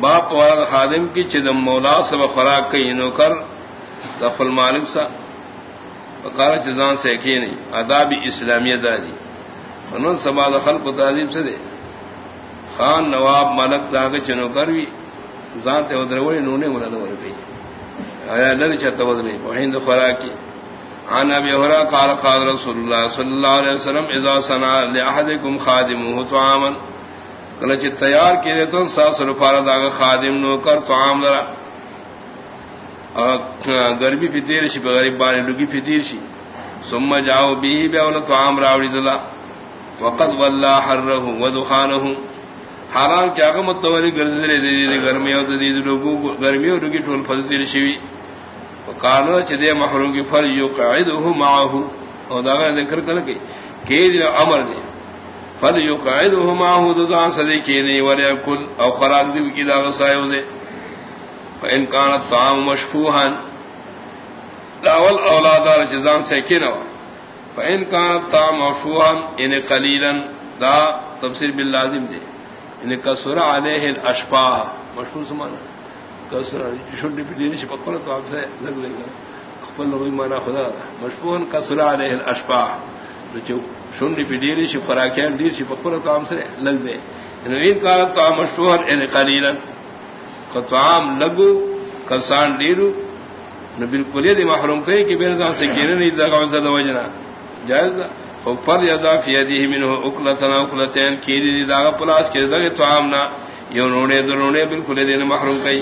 باپ والا خادم کی چدم مولا سب خوراک کئی نوکر دفل مالک سا۔ بکارا چزان سے کی نہیں ادابی اسلامی دادی انہوں سبا دخل کو تعظیم سے دے۔ خان نواب ملک داغ چنو کر بھی ذات ودر وڑی نونے مراد ور گئی آیا لر چت ودری وہند خوراکی عن ابي هريره قال قال رسول الله صلى الله عليه وسلم، اذا صنع لاحدكم خادمه طعاما۔ کلچ تیار کیے تو ساس روپارا داغ خادم نو کر تو عام لرا گرمی فطیر شی غریب بانی لگی فطیر شی ثم جاؤ بھی بے تو عام راوڑی دلا وقت واللہ حرہ ودخانہ حالان کیا کہ متولی گرزلے دے دی گرمی او دی لوگو گرمی او لگی ٹول فضل شوی کانو چدے محروم کی فر یقعدہ معه. او دا ذکر کر کے کہ امر دے فل یو قائد ہو ماہو دزان سدی کی نہیں ورے کل او خراق دی کی دا غسائے دے۔ فان کان الطعام مشفوحا لاول اولادار جزان سے کی نو فان کان الطعام مشفوحا ان قلیلا دا تفسیر باللازم دے۔ ان کسر علیہ الاشفاء مشفوح سمانا کسر شڈی پدی چھ پکڑ تو اپ سے لگ لے گا۔ خپل نو مانا خدا مشفوحا کسر علیہ الاشفاء جو شنڈی پی ڈیری شی فراکیان ڈیر شی پکر کام سے لگ دے۔ نوین کا تو مشہور ان قلیلا۔ قطعام لگو کسان ڈیرو نو بالکل یہ محروم کہے کہ میرے زان سے کینے نہیں دا کون زدہ وجنا۔ جائز دا۔ خو پر یدا فی یدیہ منہ اکلتنا اکلتین کی دی دا پلاس کی دا تو عام نہ یو نونے دو نونے بالکل یہ محروم کہے